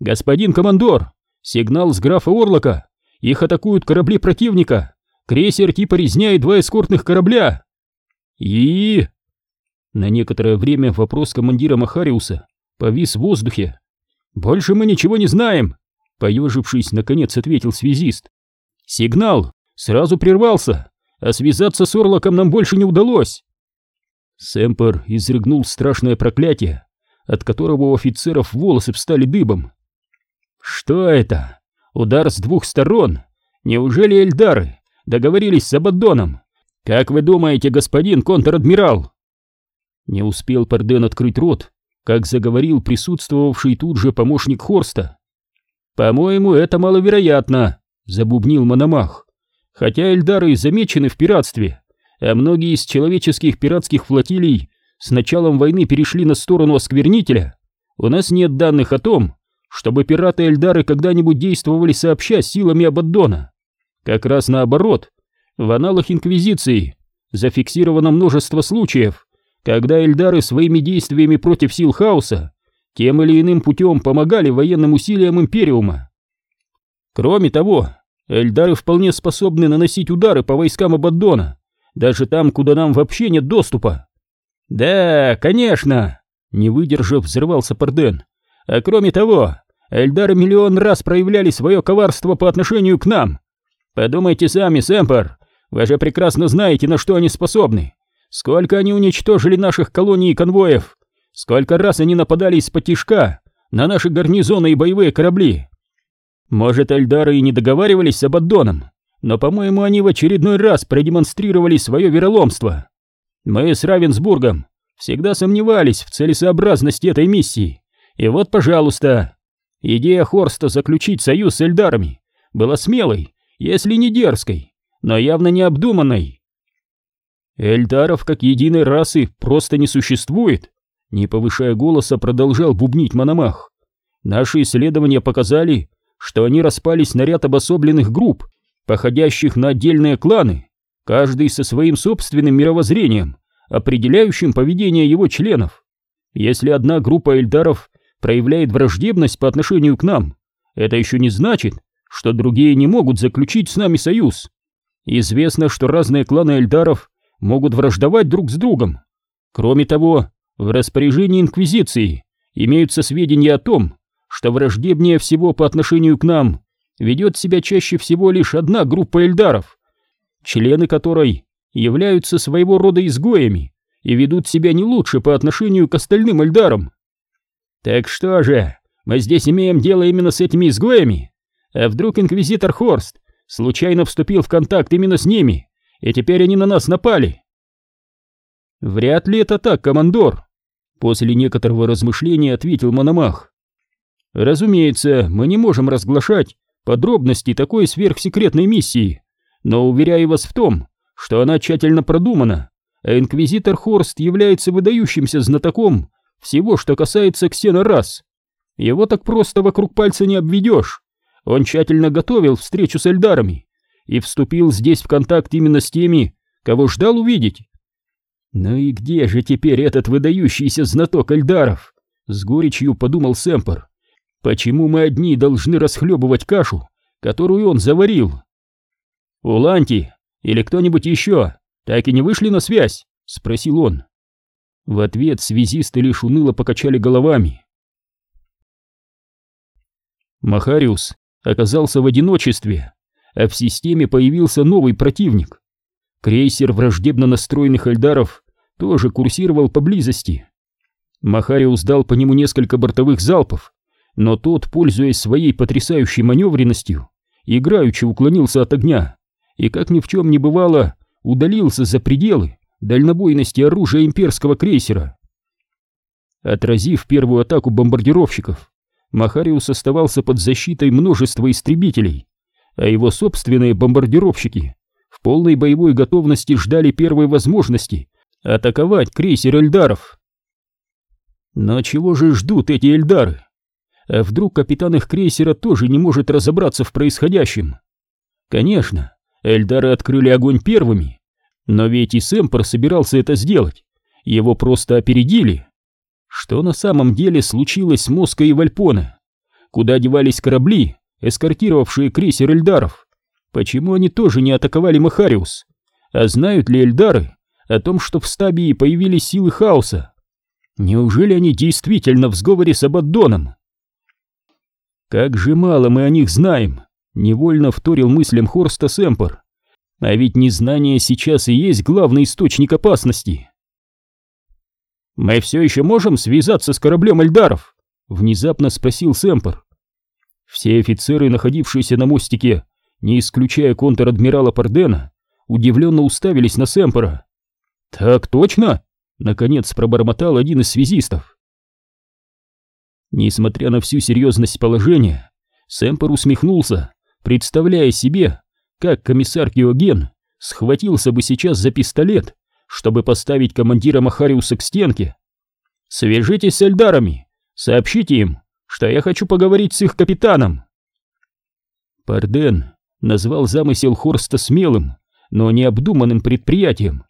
«Господин командор! Сигнал с графа Орлока! Их атакуют корабли противника! Крейсер типа резня и два эскортных корабля!» «И...» На некоторое время вопрос командира Махариуса повис в воздухе. «Больше мы ничего не знаем!» Поежившись, наконец ответил связист. «Сигнал сразу прервался, а связаться с Орлоком нам больше не удалось!» Сэмпер изрыгнул страшное проклятие, от которого у офицеров волосы встали дыбом. «Что это? Удар с двух сторон? Неужели Эльдары договорились с Абаддоном? Как вы думаете, господин контр-адмирал?» Не успел Парден открыть рот, как заговорил присутствовавший тут же помощник Хорста. «По-моему, это маловероятно», — забубнил Мономах. «Хотя Эльдары замечены в пиратстве, а многие из человеческих пиратских флотилий с началом войны перешли на сторону осквернителя, у нас нет данных о том, чтобы пираты Эльдары когда-нибудь действовали сообща силами Абаддона. Как раз наоборот, в аналах Инквизиции зафиксировано множество случаев, когда Эльдары своими действиями против сил хаоса тем или иным путем помогали военным усилиям Империума. Кроме того, Эльдары вполне способны наносить удары по войскам Абаддона, даже там, куда нам вообще нет доступа. Да, конечно, не выдержав, взрывался Парден. А кроме того, Эльдары миллион раз проявляли свое коварство по отношению к нам. Подумайте сами, Сэмпер, вы же прекрасно знаете, на что они способны. Сколько они уничтожили наших колоний и конвоев, сколько раз они нападали из-под на наши гарнизоны и боевые корабли. Может, Эльдары и не договаривались с Абаддоном, но, по-моему, они в очередной раз продемонстрировали свое вероломство. Мы с Равенсбургом всегда сомневались в целесообразности этой миссии. И вот, пожалуйста, идея Хорста заключить союз с Эльдарами была смелой, если не дерзкой, но явно необдуманной. Эльдаров как единой расы просто не существует, не повышая голоса, продолжал бубнить Мономах. Наши исследования показали, что они распались на ряд обособленных групп, походящих на отдельные кланы, каждый со своим собственным мировоззрением, определяющим поведение его членов. Если одна группа эльдаров проявляет враждебность по отношению к нам, это еще не значит, что другие не могут заключить с нами союз. Известно, что разные кланы эльдаров могут враждовать друг с другом. Кроме того, в распоряжении Инквизиции имеются сведения о том, что враждебнее всего по отношению к нам ведет себя чаще всего лишь одна группа эльдаров, члены которой являются своего рода изгоями и ведут себя не лучше по отношению к остальным эльдарам. Так что же, мы здесь имеем дело именно с этими изгоями? А вдруг инквизитор Хорст случайно вступил в контакт именно с ними, и теперь они на нас напали? Вряд ли это так, командор. После некоторого размышления ответил Мономах. Разумеется, мы не можем разглашать подробности такой сверхсекретной миссии, но уверяю вас в том, что она тщательно продумана, а инквизитор Хорст является выдающимся знатоком всего, что касается ксенорас. Его так просто вокруг пальца не обведешь. Он тщательно готовил встречу с Эльдарами и вступил здесь в контакт именно с теми, кого ждал увидеть. «Ну и где же теперь этот выдающийся знаток Эльдаров?» — с горечью подумал Сэмпер. «Почему мы одни должны расхлебывать кашу, которую он заварил?» «Уланти или кто-нибудь еще так и не вышли на связь?» — спросил он. В ответ связисты лишь уныло покачали головами. Махариус оказался в одиночестве, а в системе появился новый противник. Крейсер враждебно настроенных эльдаров тоже курсировал поблизости. Махариус дал по нему несколько бортовых залпов, но тот, пользуясь своей потрясающей маневренностью, играючи уклонился от огня и, как ни в чем не бывало, удалился за пределы дальнобойности оружия имперского крейсера. Отразив первую атаку бомбардировщиков, Махариус оставался под защитой множества истребителей, а его собственные бомбардировщики в полной боевой готовности ждали первой возможности атаковать крейсер Эльдаров. Но чего же ждут эти Эльдары? А вдруг капитан их крейсера тоже не может разобраться в происходящем? Конечно, Эльдары открыли огонь первыми, но ведь и Сэмпер собирался это сделать. Его просто опередили. Что на самом деле случилось с Моской и Вальпоне? куда девались корабли, эскортировавшие крейсер Эльдаров. Почему они тоже не атаковали Махариус? А знают ли Эльдары о том, что в стабии появились силы хаоса? Неужели они действительно в сговоре с Абаддоном? Как же мало мы о них знаем, невольно вторил мыслям Хорста Сэмпер. А ведь незнание сейчас и есть главный источник опасности. «Мы все еще можем связаться с кораблем Эльдаров?» — внезапно спросил Сэмпер. Все офицеры, находившиеся на мостике, не исключая контр-адмирала Пардена, удивленно уставились на Сэмпера. «Так точно?» — наконец пробормотал один из связистов. Несмотря на всю серьезность положения, Сэмпер усмехнулся, представляя себе, как комиссар Геоген схватился бы сейчас за пистолет, чтобы поставить командира Махариуса к стенке. «Свяжитесь с Эльдарами, сообщите им, что я хочу поговорить с их капитаном». Парден назвал замысел Хорста смелым, но необдуманным предприятием.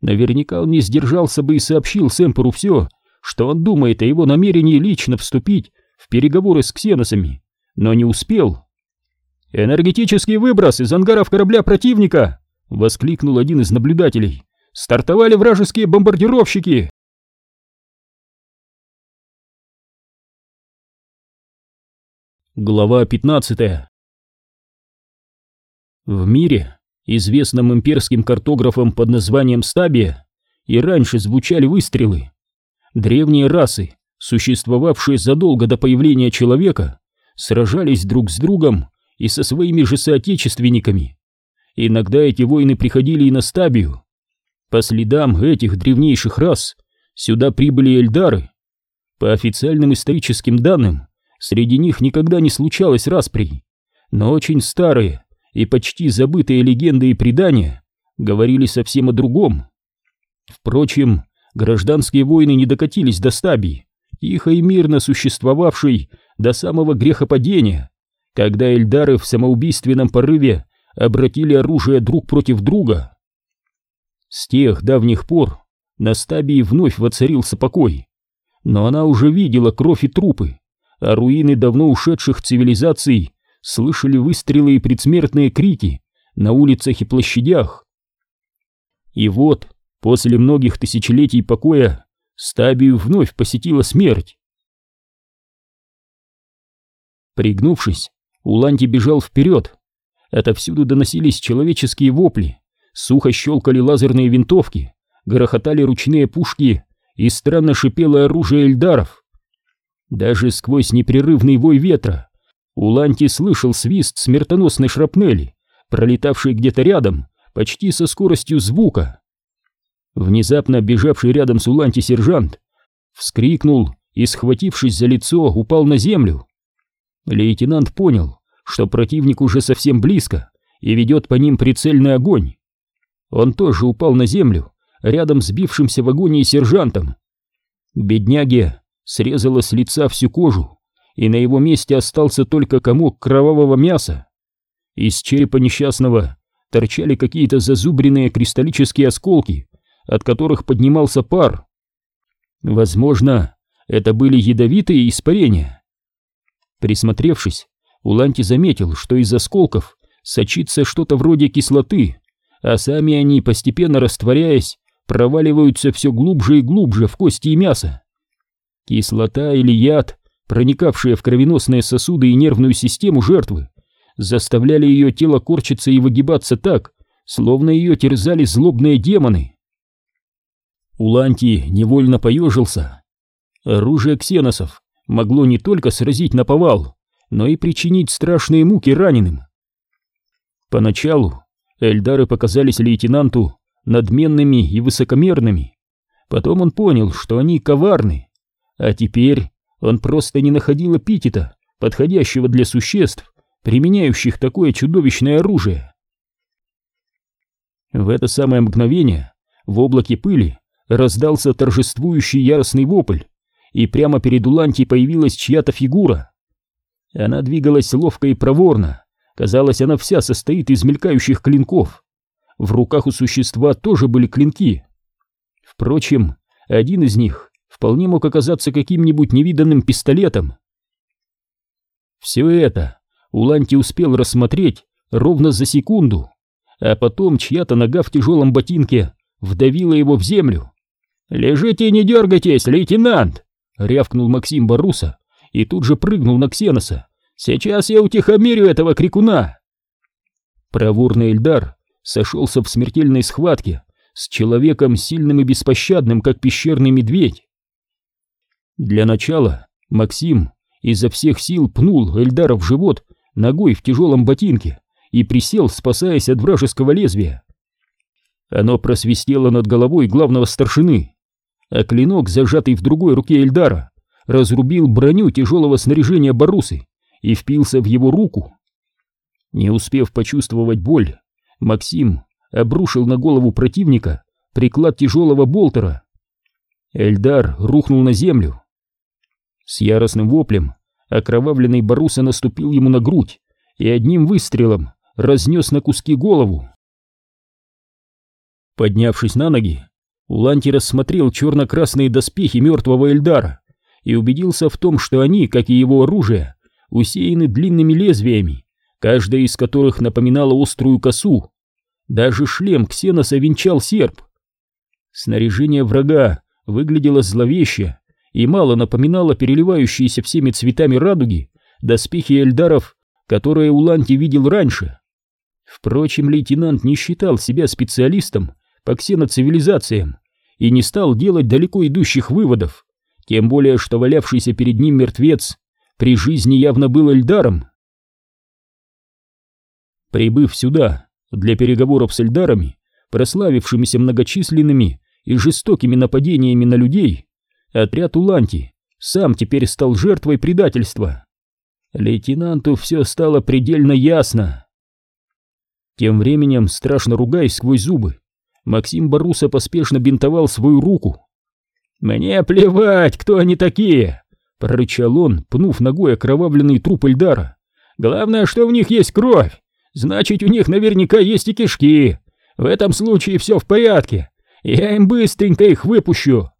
Наверняка он не сдержался бы и сообщил Сэмпору все, что он думает о его намерении лично вступить в переговоры с ксеносами, но не успел. «Энергетический выброс из ангаров корабля противника!» — воскликнул один из наблюдателей. «Стартовали вражеские бомбардировщики!» Глава 15 В мире, известном имперским картографом под названием Стабия, и раньше звучали выстрелы. Древние расы, существовавшие задолго до появления человека, сражались друг с другом и со своими же соотечественниками. Иногда эти войны приходили и на стабию. По следам этих древнейших рас сюда прибыли эльдары. По официальным историческим данным, среди них никогда не случалось расприй, но очень старые и почти забытые легенды и предания говорили совсем о другом. Впрочем, гражданские войны не докатились до стабии, тихо и мирно существовавшей до самого грехопадения, когда эльдары в самоубийственном порыве обратили оружие друг против друга. С тех давних пор на стабии вновь воцарился покой, но она уже видела кровь и трупы, а руины давно ушедших цивилизаций слышали выстрелы и предсмертные крики на улицах и площадях. И вот, после многих тысячелетий покоя, стабию вновь посетила смерть. Пригнувшись, Уланти бежал вперед. Отовсюду доносились человеческие вопли, сухо щелкали лазерные винтовки, грохотали ручные пушки и странно шипело оружие эльдаров. Даже сквозь непрерывный вой ветра Уланти слышал свист смертоносной шрапнели, пролетавшей где-то рядом, почти со скоростью звука. Внезапно бежавший рядом с Уланти сержант вскрикнул и, схватившись за лицо, упал на землю. Лейтенант понял, что противник уже совсем близко и ведет по ним прицельный огонь. Он тоже упал на землю, рядом с бившимся в агонии сержантом. Бедняге срезала с лица всю кожу, и на его месте остался только комок кровавого мяса. Из черепа несчастного торчали какие-то зазубренные кристаллические осколки, от которых поднимался пар. Возможно, это были ядовитые испарения. Присмотревшись, Уланти заметил, что из осколков сочится что-то вроде кислоты, а сами они, постепенно растворяясь, проваливаются все глубже и глубже в кости и мясо. Кислота или яд, проникавшие в кровеносные сосуды и нервную систему жертвы, заставляли ее тело корчиться и выгибаться так, словно ее терзали злобные демоны. Уланти невольно поежился. Оружие ксеносов могло не только сразить на повал, но и причинить страшные муки раненым. Поначалу Эльдары показались лейтенанту надменными и высокомерными. Потом он понял, что они коварны. А теперь он просто не находил эпитета, подходящего для существ, применяющих такое чудовищное оружие. В это самое мгновение в облаке пыли раздался торжествующий яростный вопль и прямо перед Уланти появилась чья-то фигура. Она двигалась ловко и проворно, казалось, она вся состоит из мелькающих клинков. В руках у существа тоже были клинки. Впрочем, один из них вполне мог оказаться каким-нибудь невиданным пистолетом. Все это Уланти успел рассмотреть ровно за секунду, а потом чья-то нога в тяжелом ботинке вдавила его в землю. «Лежите и не дергайтесь, лейтенант!» — рявкнул Максим Баруса и тут же прыгнул на Ксеноса. «Сейчас я утихомирю этого крикуна!» Проворный Эльдар сошелся в смертельной схватке с человеком сильным и беспощадным, как пещерный медведь. Для начала Максим изо всех сил пнул Эльдара в живот ногой в тяжелом ботинке и присел, спасаясь от вражеского лезвия. Оно просвистело над головой главного старшины, а клинок, зажатый в другой руке Эльдара, разрубил броню тяжелого снаряжения Барусы и впился в его руку. Не успев почувствовать боль, Максим обрушил на голову противника приклад тяжелого болтера. Эльдар рухнул на землю. С яростным воплем окровавленный Баруса наступил ему на грудь и одним выстрелом разнес на куски голову. Поднявшись на ноги, Уланти рассмотрел черно-красные доспехи мертвого Эльдара и убедился в том, что они, как и его оружие, усеяны длинными лезвиями, каждая из которых напоминала острую косу. Даже шлем Ксеноса венчал серп. Снаряжение врага выглядело зловеще и мало напоминало переливающиеся всеми цветами радуги доспехи эльдаров, которые Уланти видел раньше. Впрочем, лейтенант не считал себя специалистом по ксеноцивилизациям и не стал делать далеко идущих выводов, тем более, что валявшийся перед ним мертвец при жизни явно был эльдаром. Прибыв сюда для переговоров с эльдарами, прославившимися многочисленными и жестокими нападениями на людей, отряд Уланти сам теперь стал жертвой предательства. Лейтенанту все стало предельно ясно. Тем временем, страшно ругаясь сквозь зубы, Максим Баруса поспешно бинтовал свою руку. «Мне плевать, кто они такие!» — прорычал он, пнув ногой окровавленный труп Эльдара. «Главное, что в них есть кровь! Значит, у них наверняка есть и кишки! В этом случае все в порядке! Я им быстренько их выпущу!»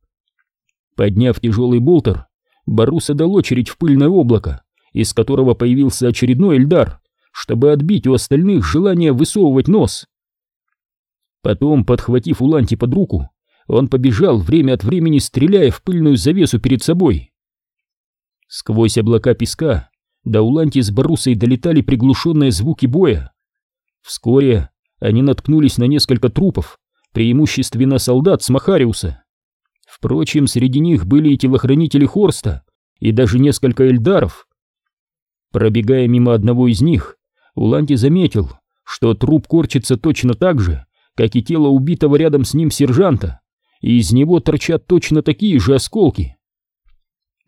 Подняв тяжелый болтер, Баруса дал очередь в пыльное облако, из которого появился очередной Эльдар, чтобы отбить у остальных желание высовывать нос. Потом, подхватив Уланти под руку, он побежал, время от времени стреляя в пыльную завесу перед собой. Сквозь облака песка до Уланти с Барусой долетали приглушенные звуки боя. Вскоре они наткнулись на несколько трупов, преимущественно солдат с Махариуса. Впрочем, среди них были и телохранители Хорста, и даже несколько эльдаров. Пробегая мимо одного из них, Уланти заметил, что труп корчится точно так же, как и тело убитого рядом с ним сержанта, и из него торчат точно такие же осколки.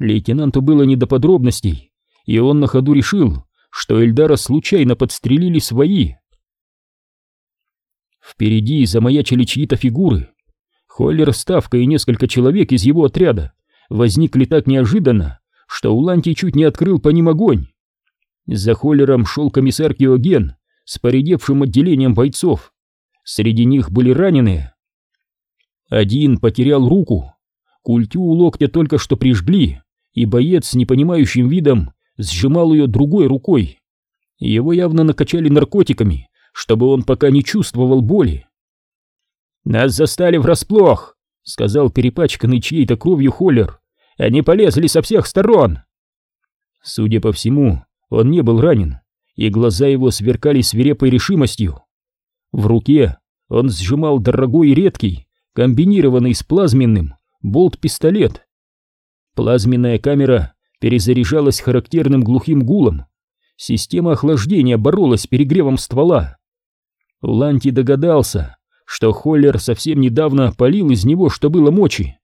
Лейтенанту было не до подробностей, и он на ходу решил, что Эльдара случайно подстрелили свои. Впереди замаячили чьи-то фигуры, Холлер, Ставка и несколько человек из его отряда возникли так неожиданно, что Уланти чуть не открыл по ним огонь. За Холлером шел комиссар Киоген с поредевшим отделением бойцов. Среди них были раненые. Один потерял руку, культю у локтя только что прижгли, и боец с непонимающим видом сжимал ее другой рукой. Его явно накачали наркотиками, чтобы он пока не чувствовал боли. «Нас застали врасплох», — сказал перепачканный чьей-то кровью Холлер. «Они полезли со всех сторон». Судя по всему, он не был ранен, и глаза его сверкали свирепой решимостью. В руке он сжимал дорогой и редкий, комбинированный с плазменным, болт-пистолет. Плазменная камера перезаряжалась характерным глухим гулом. Система охлаждения боролась с перегревом ствола. Ланти догадался, что Холлер совсем недавно полил из него, что было мочи.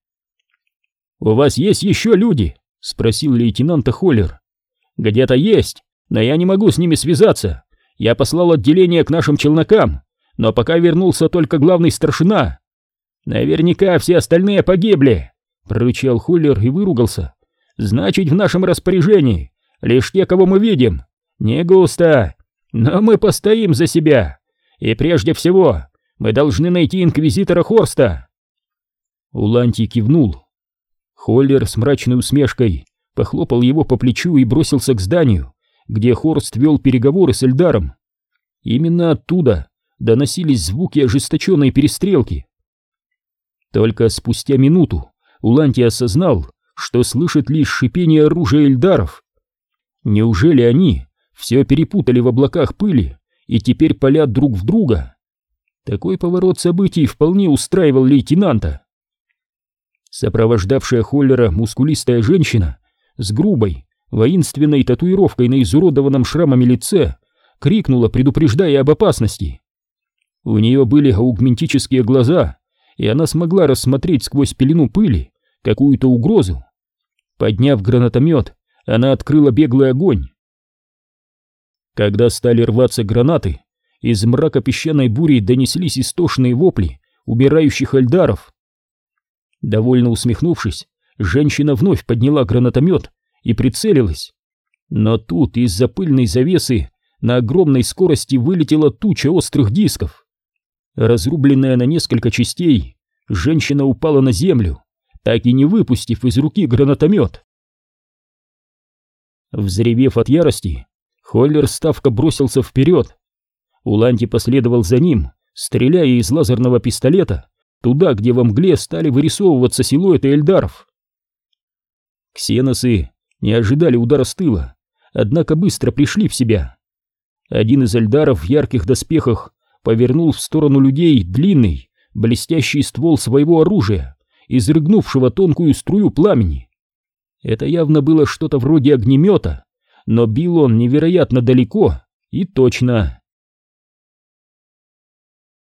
«У вас есть еще люди?» — спросил лейтенанта Холлер. «Где-то есть, но я не могу с ними связаться. Я послал отделение к нашим челнокам, но пока вернулся только главный старшина. Наверняка все остальные погибли!» — прорычал Холлер и выругался. «Значит, в нашем распоряжении лишь те, кого мы видим. Не густо, но мы постоим за себя. И прежде всего мы должны найти инквизитора Хорста!» Уланти кивнул. Холлер с мрачной усмешкой похлопал его по плечу и бросился к зданию, где Хорст вел переговоры с Эльдаром. Именно оттуда доносились звуки ожесточенной перестрелки. Только спустя минуту Уланти осознал, что слышит лишь шипение оружия Эльдаров. Неужели они все перепутали в облаках пыли и теперь палят друг в друга? Такой поворот событий вполне устраивал лейтенанта. Сопровождавшая Холлера мускулистая женщина с грубой, воинственной татуировкой на изуродованном шрамами лице крикнула, предупреждая об опасности. У нее были аугментические глаза, и она смогла рассмотреть сквозь пелену пыли какую-то угрозу. Подняв гранатомет, она открыла беглый огонь. Когда стали рваться гранаты, из мрака песчаной бури донеслись истошные вопли убирающих эльдаров. Довольно усмехнувшись, женщина вновь подняла гранатомет и прицелилась. Но тут из-за пыльной завесы на огромной скорости вылетела туча острых дисков. Разрубленная на несколько частей, женщина упала на землю, так и не выпустив из руки гранатомет. Взревев от ярости, Холлер ставка бросился вперед. Уланти последовал за ним, стреляя из лазерного пистолета туда, где во мгле стали вырисовываться силуэты эльдаров. Ксеносы не ожидали удара с тыла, однако быстро пришли в себя. Один из эльдаров в ярких доспехах повернул в сторону людей длинный, блестящий ствол своего оружия, изрыгнувшего тонкую струю пламени. Это явно было что-то вроде огнемета, но бил он невероятно далеко и точно.